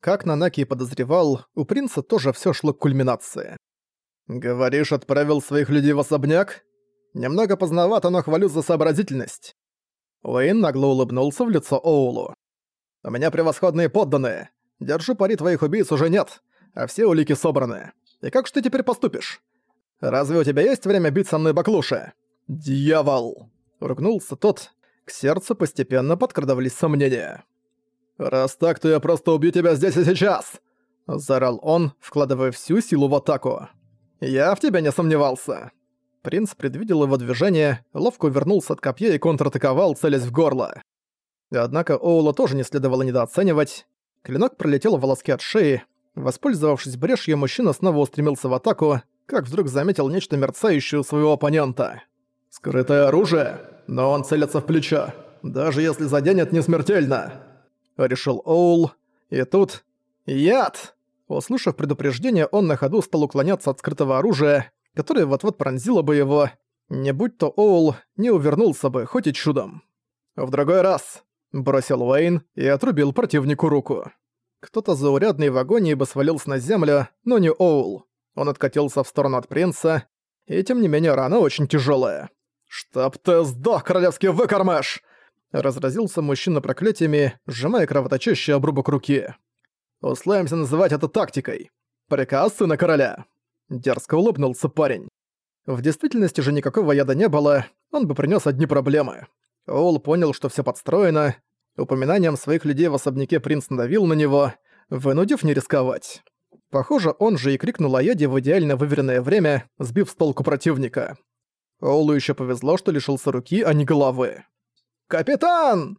Как Нанаки и подозревал, у принца тоже всё шло к кульминации. «Говоришь, отправил своих людей в особняк? Немного поздновато, но хвалю за сообразительность». Уэйн нагло улыбнулся в лицо Оулу. «У меня превосходные подданные. Держу пари, твоих убийц уже нет, а все улики собраны. И как же ты теперь поступишь? Разве у тебя есть время бить со мной баклуши?» «Дьявол!» — ругнулся тот. К сердцу постепенно подкрадывались сомнения. «Раз так, то я просто убью тебя здесь и сейчас!» — заорал он, вкладывая всю силу в атаку. «Я в тебя не сомневался!» Принц предвидел его движение, ловко увернулся от копья и контратаковал, целясь в горло. Однако Оула тоже не следовало недооценивать. Клинок пролетел в волоске от шеи. Воспользовавшись брешью, мужчина снова устремился в атаку, как вдруг заметил нечто мерцающее у своего оппонента. «Скрытое оружие? Но он целится в плечо. Даже если заденет, не смертельно!» Решил Оул. И тут... Яд! Услышав предупреждение, он на ходу стал уклоняться от скрытого оружия, которое вот-вот пронзило бы его. Не будь то Оул, не увернулся бы, хоть и чудом. «В другой раз!» – бросил Уэйн и отрубил противнику руку. Кто-то заурядный в агонии бы свалился на землю, но не Оул. Он откатился в сторону от принца, и тем не менее рана очень тяжелая. «Чтоб ты сдох, королевский выкормыш!» Разразился мужчина проклятиями, сжимая кровоточащий обрубок руки. Условимся называть это тактикой. Приказ сына короля. Дерзко улыбнулся парень. В действительности же никакого яда не было, он бы принес одни проблемы. Оул понял, что все подстроено. Упоминанием своих людей в особняке принц надавил на него, вынудив не рисковать. Похоже, он же и крикнул о яде в идеально выверенное время, сбив с толку противника. Оулу еще повезло, что лишился руки, а не головы. «Капитан!»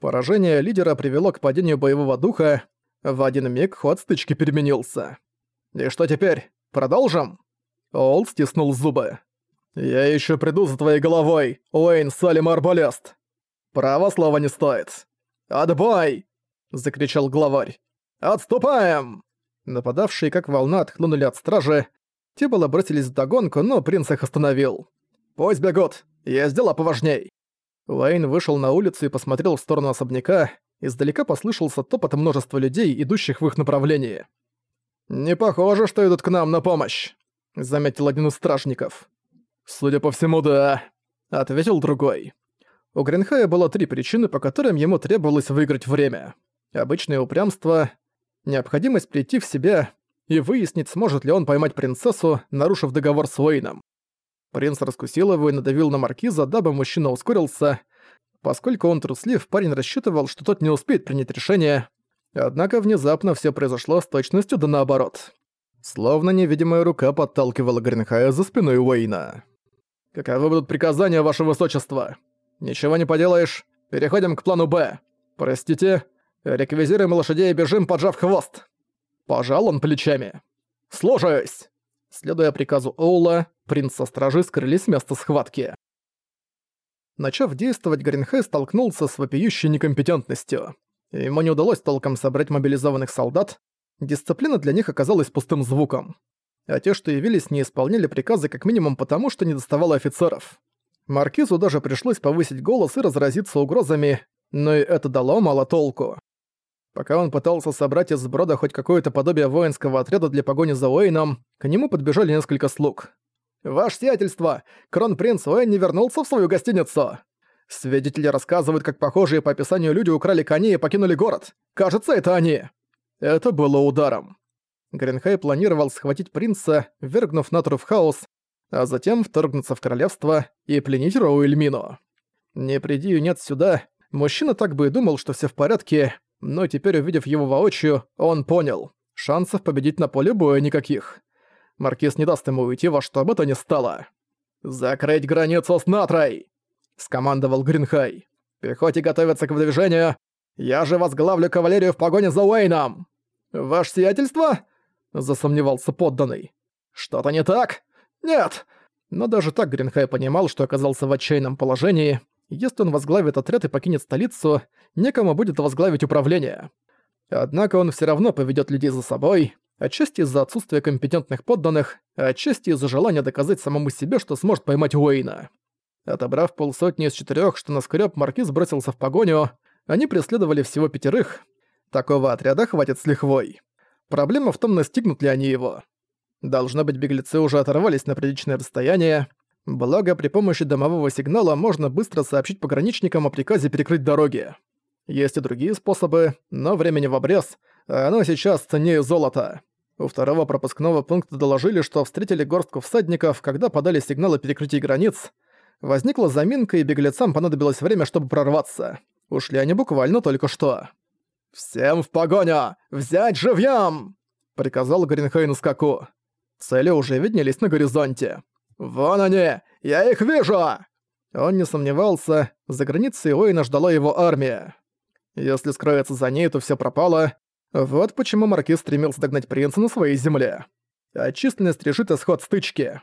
Поражение лидера привело к падению боевого духа, в один миг ход стычки переменился. «И что теперь? Продолжим?» Олд стиснул зубы. «Я еще приду за твоей головой, Уэйн Салим Арбалест!» «Право слова не стоит!» «Отбой!» — закричал главарь. «Отступаем!» Нападавшие как волна отхлынули от стражи. Те было бросились в догонку, но принц их остановил. «Пусть бегут! Есть дела поважней!» Уэйн вышел на улицу и посмотрел в сторону особняка, Издалека послышался топот множества людей, идущих в их направлении. «Не похоже, что идут к нам на помощь», — заметил один из стражников. «Судя по всему, да», — ответил другой. У Гринхая было три причины, по которым ему требовалось выиграть время. Обычное упрямство, необходимость прийти в себя и выяснить, сможет ли он поймать принцессу, нарушив договор с Уэйном. Принц раскусил его и надавил на маркиза, дабы мужчина ускорился, Поскольку он труслив, парень рассчитывал, что тот не успеет принять решение. Однако внезапно все произошло с точностью да наоборот. Словно невидимая рука подталкивала Гринхая за спиной Уэйна. «Каковы будут приказания, ваше высочество? Ничего не поделаешь. Переходим к плану «Б». Простите, реквизируем лошадей и бежим, поджав хвост». Пожал он плечами. «Слушаюсь!» Следуя приказу Оула, принц со стражи скрылись с места схватки. Начав действовать, Гринхэй столкнулся с вопиющей некомпетентностью. Ему не удалось толком собрать мобилизованных солдат, дисциплина для них оказалась пустым звуком. А те, что явились, не исполняли приказы как минимум потому, что не доставало офицеров. Маркизу даже пришлось повысить голос и разразиться угрозами, но и это дало мало толку. Пока он пытался собрать из брода хоть какое-то подобие воинского отряда для погони за Уэйном, к нему подбежали несколько слуг. «Ваше сиятельство! Кронпринц Уэн не вернулся в свою гостиницу!» Свидетели рассказывают, как похожие по описанию люди украли коней и покинули город. Кажется, это они. Это было ударом. Гринхай планировал схватить принца, вергнув Натру в хаос, а затем вторгнуться в королевство и пленить Роу Эльмину. Не приди нет сюда, мужчина так бы и думал, что все в порядке, но теперь, увидев его воочию, он понял, шансов победить на поле боя никаких. Маркиз не даст ему уйти во что бы то ни стало. «Закрыть границу с Натрой!» — скомандовал Гринхай. «Пехоте готовиться к выдвижению. Я же возглавлю кавалерию в погоне за Уэйном!» «Ваше сиятельство?» — засомневался подданный. «Что-то не так?» «Нет!» Но даже так Гринхай понимал, что оказался в отчаянном положении. Если он возглавит отряд и покинет столицу, некому будет возглавить управление. Однако он все равно поведет людей за собой, Отчасти из-за отсутствия компетентных подданных, а отчасти из-за желания доказать самому себе, что сможет поймать Уэйна. Отобрав полсотни из четырёх, что наскреб, Маркиз бросился в погоню. Они преследовали всего пятерых. Такого отряда хватит с лихвой. Проблема в том, настигнут ли они его. Должно быть, беглецы уже оторвались на приличное расстояние, благо при помощи домового сигнала можно быстро сообщить пограничникам о приказе перекрыть дороги. Есть и другие способы, но времени в обрез, а оно сейчас ценнее золота. У второго пропускного пункта доложили, что встретили горстку всадников, когда подали сигналы перекрытия границ. Возникла заминка, и беглецам понадобилось время, чтобы прорваться. Ушли они буквально только что. «Всем в погоню! Взять живьем!» — приказал Гринхейн скаку. Цели уже виднелись на горизонте. «Вон они! Я их вижу!» Он не сомневался, за границей Уэйна ждала его армия. Если скроется за ней, то все пропало. Вот почему Маркиз стремился догнать принца на своей земле. А численность решит исход стычки.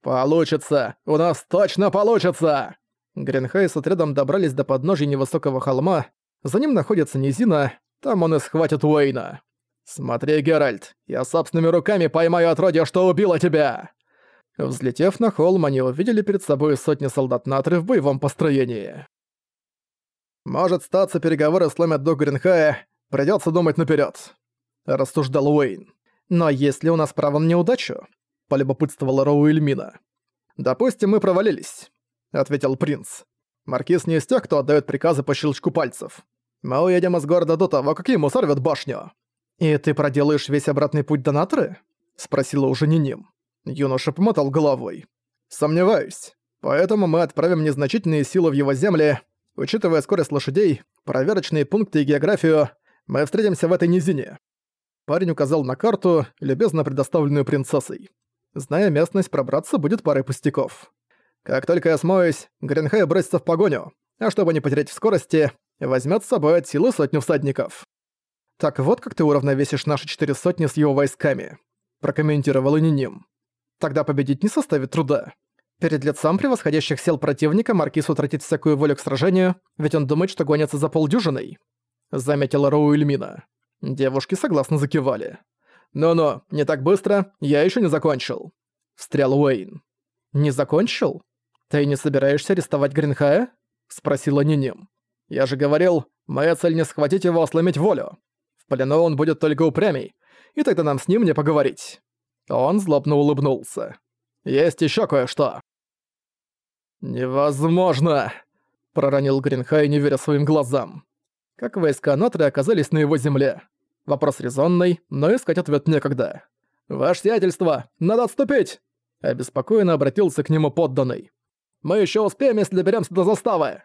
«Получится! У нас точно получится!» Гринхай с отрядом добрались до подножия невысокого холма. За ним находится низина, там он и схватит Уэйна. «Смотри, Геральт, я собственными руками поймаю отродье, что убило тебя!» Взлетев на холм, они увидели перед собой сотни солдат Натры в боевом построении. «Может, статься переговоры сломят до Гринхая, придётся думать наперёд», — рассуждал Уэйн. «Но если у нас право на неудачу?» — полюбопытствовала Роу Эльмина. «Допустим, мы провалились», — ответил принц. «Маркиз не из тех, кто отдаёт приказы по щелчку пальцев. Мы уедем из города до того, как ему сорвет башню». «И ты проделаешь весь обратный путь до Натры?» — спросила уже Ниним. Юноша помотал головой. «Сомневаюсь. Поэтому мы отправим незначительные силы в его земли, Учитывая скорость лошадей, проверочные пункты и географию, мы встретимся в этой низине». Парень указал на карту, любезно предоставленную принцессой. Зная местность, пробраться будет парой пустяков. Как только я смоюсь, Гринхай бросится в погоню, а чтобы не потерять в скорости, возьмет с собой от силы сотню всадников. «Так вот как ты уравновесишь наши четыре сотни с его войсками», прокомментировал Ининим. «Тогда победить не составит труда. Перед лицом превосходящих сил противника Маркиз утратит всякую волю к сражению, ведь он думает, что гонится за полдюжиной. Заметила Роу Эльмина. Девушки согласно закивали. «Ну-ну, не так быстро, я еще не закончил», — встрял Уэйн. «Не закончил? Ты не собираешься арестовать Гринхая?» — спросила Ниним. «Я же говорил, моя цель не схватить его, а сломить волю. В плену он будет только упрямей, и тогда нам с ним не поговорить». Он злобно улыбнулся. «Есть еще кое-что». «Невозможно!» – проронил Гринхай, не веря своим глазам. Как войска Натры оказались на его земле? Вопрос резонный, но искать ответ некогда. «Ваше сиятельство, надо отступить!» Обеспокоенно обратился к нему подданный. «Мы еще успеем, если доберемся до заставы!»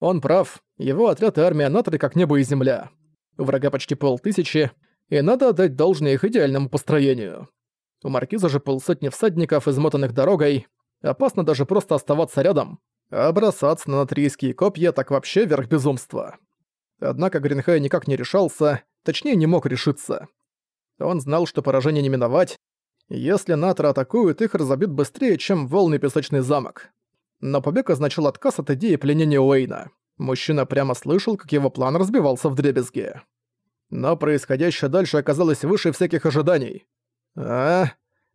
Он прав, его отряд и армия Натры как небо и земля. Врага почти полтысячи, и надо отдать должное их идеальному построению. У маркиза же полсотни всадников, измотанных дорогой, Опасно даже просто оставаться рядом, а бросаться на натрийские копья так вообще верх безумства. Однако Гринхай никак не решался, точнее не мог решиться. Он знал, что поражение не миновать. Если Натра атакуют, их разобьют быстрее, чем волны песочный замок. Но побег означал отказ от идеи пленения Уэйна. Мужчина прямо слышал, как его план разбивался в дребезги. Но происходящее дальше оказалось выше всяких ожиданий. А,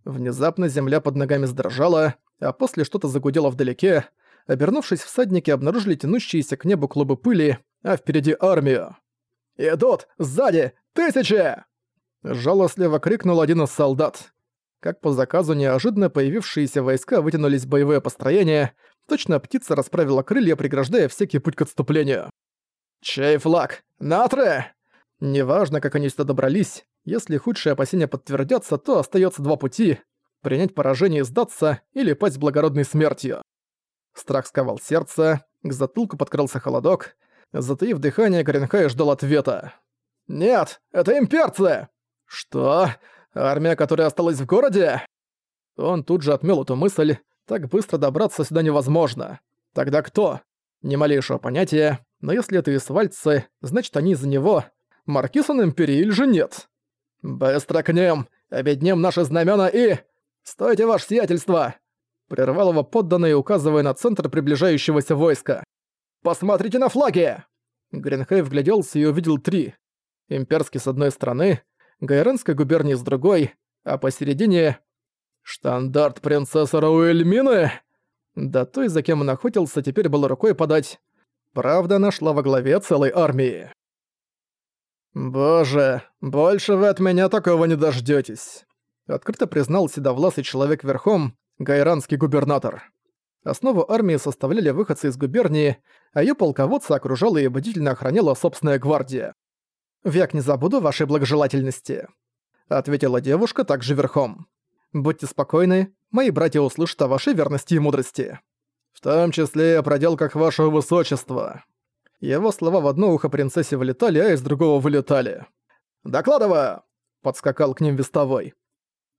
Внезапно земля под ногами сдрожала, а после что-то загудело вдалеке. Обернувшись, всадники обнаружили тянущиеся к небу клубы пыли, а впереди армию. «Идут! Сзади! Тысячи!» Жалостливо крикнул один из солдат. Как по заказу неожиданно появившиеся войска вытянулись в боевое построение, точно птица расправила крылья, преграждая всякий путь к отступлению. «Чей флаг? Натре!» Неважно, как они сюда добрались, если худшие опасения подтвердятся, то остается два пути — принять поражение и сдаться, или пасть благородной смертью. Страх сковал сердце, к затылку подкрался холодок. Затаив дыхание, Коренхай ждал ответа. «Нет, это имперцы!» «Что? Армия, которая осталась в городе?» Он тут же отмел эту мысль. Так быстро добраться сюда невозможно. Тогда кто? Ни малейшего понятия, но если это исвальцы, значит они из-за него. Маркиз он империиль же нет. «Быстро к ним! Обеднем наши знамена и... Стойте, ваше сиятельство!» Прервал его подданный, указывая на центр приближающегося войска. «Посмотрите на флаги!» Гринхей вгляделся и увидел три. Имперский с одной стороны, Гайренской губернии с другой, а посередине... Штандарт принцессы Рауэльмины! Да той, за кем он охотился, теперь было рукой подать. Правда, нашла во главе целой армии. «Боже, больше вы от меня такого не дождётесь», — открыто признал седовласый человек верхом, гайранский губернатор. Основу армии составляли выходцы из губернии, а её полководца окружала и бдительно охраняла собственная гвардия. «Век не забуду вашей благожелательности», — ответила девушка также верхом. «Будьте спокойны, мои братья услышат о вашей верности и мудрости. В том числе и о проделках вашего высочества». Его слова в одно ухо принцессе вылетали, а из другого вылетали. «Докладываю!» — подскакал к ним вестовой.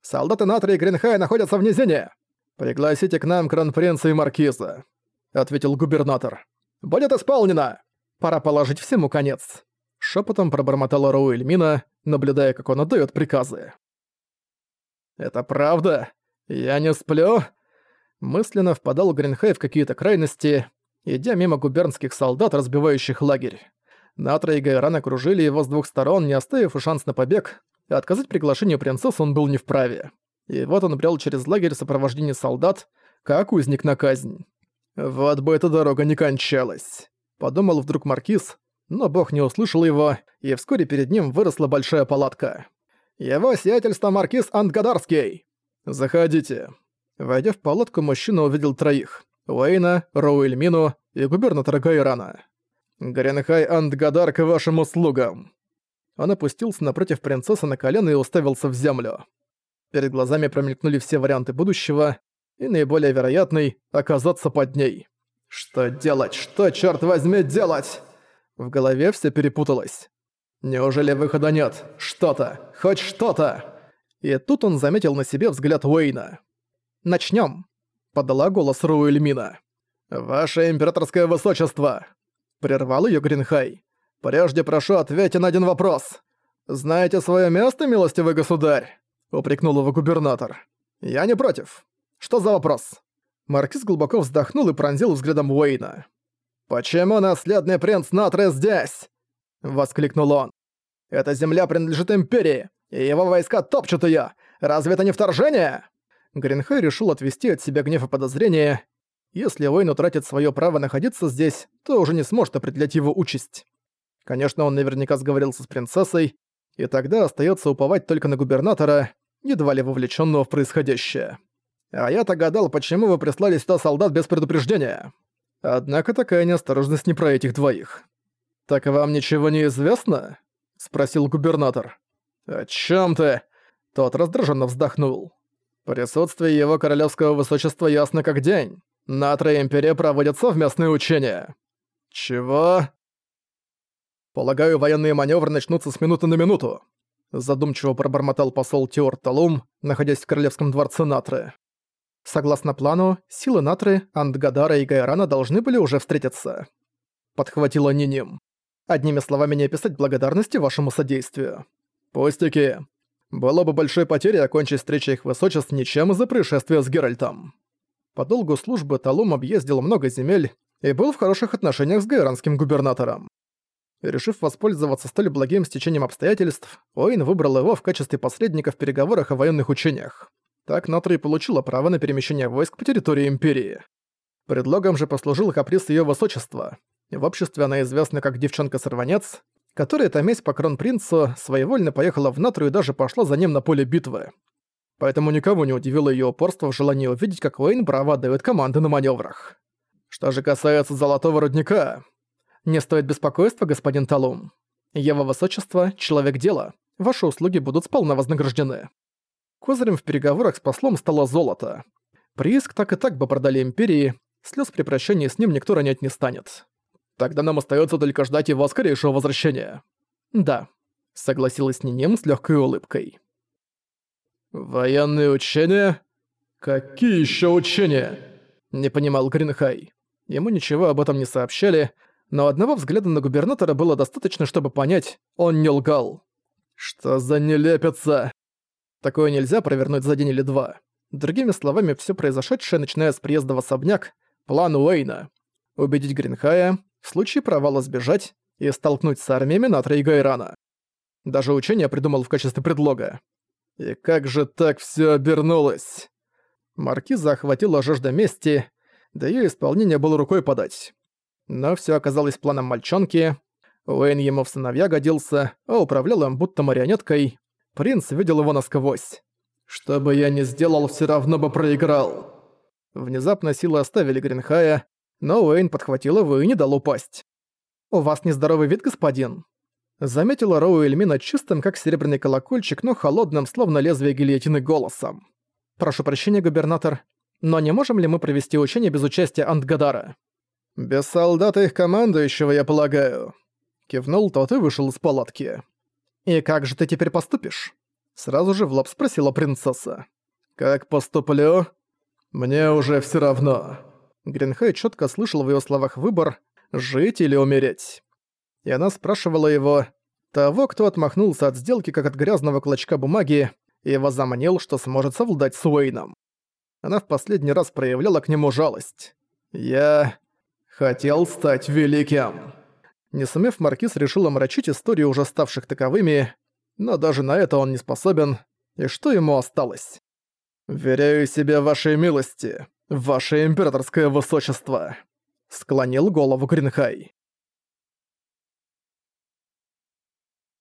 «Солдаты Натри и Гринхая находятся в низине. Пригласите к нам кронпринца и маркиза», — ответил губернатор. «Будет исполнено! Пора положить всему конец». Шепотом пробормотала Роу Эльмина, наблюдая, как он отдает приказы. «Это правда? Я не сплю?» Мысленно впадал Гринхай в какие-то крайности, идя мимо губернских солдат, разбивающих лагерь. Натра и Гайран окружили его с двух сторон, не оставив и шанс на побег, и отказать приглашению принцессы он был не вправе. И вот он брел через лагерь в сопровождении солдат, как узник на казнь. «Вот бы эта дорога не кончалась», — подумал вдруг Маркиз, но бог не услышал его, и вскоре перед ним выросла большая палатка. «Его сиятельство Маркиз Антгадарский!» «Заходите». Войдя в палатку, мужчина увидел троих. Уэйна, Роуэльмину и губернатора Гайрана. «Гренхай Андгадар к вашим услугам!» Он опустился напротив принцессы на колено и уставился в землю. Перед глазами промелькнули все варианты будущего, и наиболее вероятный — оказаться под ней. «Что делать? Что, черт возьми, делать?» В голове все перепуталось. «Неужели выхода нет? Что-то! Хоть что-то!» И тут он заметил на себе взгляд Уэйна. «Начнём!» — подала голос Руэльмина. «Ваше императорское высочество!» — прервал её Гринхай. «Прежде прошу ответьте на один вопрос. Знаете своё место, милостивый государь?» — упрекнул его губернатор. «Я не против. Что за вопрос?» Маркиз глубоко вздохнул и пронзил взглядом Уэйна. «Почему наследный принц Натре здесь?» — воскликнул он. «Эта земля принадлежит Империи, и его войска топчут её. Разве это не вторжение?» Гринхай решил отвести от себя гнев и подозрения. Если Уэйн утратит свое право находиться здесь, то уже не сможет определять его участь. Конечно, он наверняка сговорился с принцессой, и тогда остается уповать только на губернатора, едва ли вовлеченного в происходящее. А я-то гадал, почему вы прислали сюда солдат без предупреждения. Однако такая неосторожность не про этих двоих. «Так вам ничего не известно?» — спросил губернатор. «О чем ты?» Тот раздраженно вздохнул. Присутствие его королевского высочества ясно как день. На Трой Империи проводят совместные учения. Чего? Полагаю, военные маневры начнутся с минуты на минуту. Задумчиво пробормотал посол Теор Талум, находясь в королевском дворце Натры. Согласно плану, силы Натры, Андгадара и Гайрана должны были уже встретиться. Подхватила Ниним. Одними словами не описать благодарности вашему содействию. Пустяки. Было бы большой потерей окончить встречу их высочеств ничем из-за происшествия с Геральтом. По долгу службы Талум объездил много земель и был в хороших отношениях с гайранским губернатором. Решив воспользоваться столь благим стечением обстоятельств, Оин выбрал его в качестве посредника в переговорах о военных учениях. Так Натри получила право на перемещение войск по территории Империи. Предлогом же послужил каприз ее высочества. В обществе она известна как девчонка-сорванец, которая, томясь по кронпринцу, своевольно поехала в Натру и даже пошла за ним на поле битвы. Поэтому никого не удивило ее упорство в желании увидеть, как Уэйн браво отдает команды на маневрах. Что же касается Золотого Рудника... Не стоит беспокойства, господин Талум. Его высочество — человек дела. Ваши услуги будут сполна вознаграждены. Козырем в переговорах с послом стало золото. Прииск так и так бы продали Империи, слез при прощании с ним никто ронять не станет. Тогда нам остается только ждать его скорейшего возвращения. Да, согласилась Ниним с легкой улыбкой. Военные учения? Какие еще учения? Не понимал Гринхай. Ему ничего об этом не сообщали, но одного взгляда на губернатора было достаточно, чтобы понять, он не лгал. Что за нелепица? Такое нельзя провернуть за день или два. Другими словами, все произошедшее, начиная с приезда в особняк, план Уэйна. Убедить Гринхая, в случае провала сбежать и столкнуть с армиями Натра и Гайрана. Даже учение придумал в качестве предлога. И как же так все обернулось? Маркиза охватила жажда мести, да ее исполнение было рукой подать. Но все оказалось планом мальчонки. Уэйн ему в сыновья годился, а управлял им будто марионеткой. Принц видел его насквозь. «Что бы я ни сделал, все равно бы проиграл». Внезапно силы оставили Гринхая, но Уэйн подхватил его и не дал упасть. «У вас нездоровый вид, господин?» Заметила Роу Эльмина чистым, как серебряный колокольчик, но холодным, словно лезвие гильотины, голосом. «Прошу прощения, губернатор, но не можем ли мы провести учение без участия Антгадара?» «Без солдата их командующего, я полагаю», — кивнул тот и вышел из палатки. «И как же ты теперь поступишь?» Сразу же в лоб спросила принцесса. «Как поступлю?» «Мне уже все равно». Гринхай четко слышал в ее словах выбор «жить или умереть». И она спрашивала его, того, кто отмахнулся от сделки как от грязного клочка бумаги, и возомнил, что сможет совладать с Уэйном. Она в последний раз проявляла к нему жалость. «Я хотел стать великим». Не сумев, Маркиз решил омрачить историю уже ставших таковыми, но даже на это он не способен, и что ему осталось? «Веряю себе вашей милости, ваше императорское высочество», — склонил голову Гринхай.